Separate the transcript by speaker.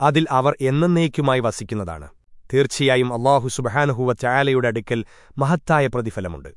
Speaker 1: അതിൽ അവർ എന്നേക്കുമായി വസിക്കുന്നതാണ്. തീർച്ചയായും അള്ളാഹു സുബഹാനുഹുവ ചായാലയുടെ അടുക്കൽ മഹത്തായ പ്രതിഫലമുണ്ട്.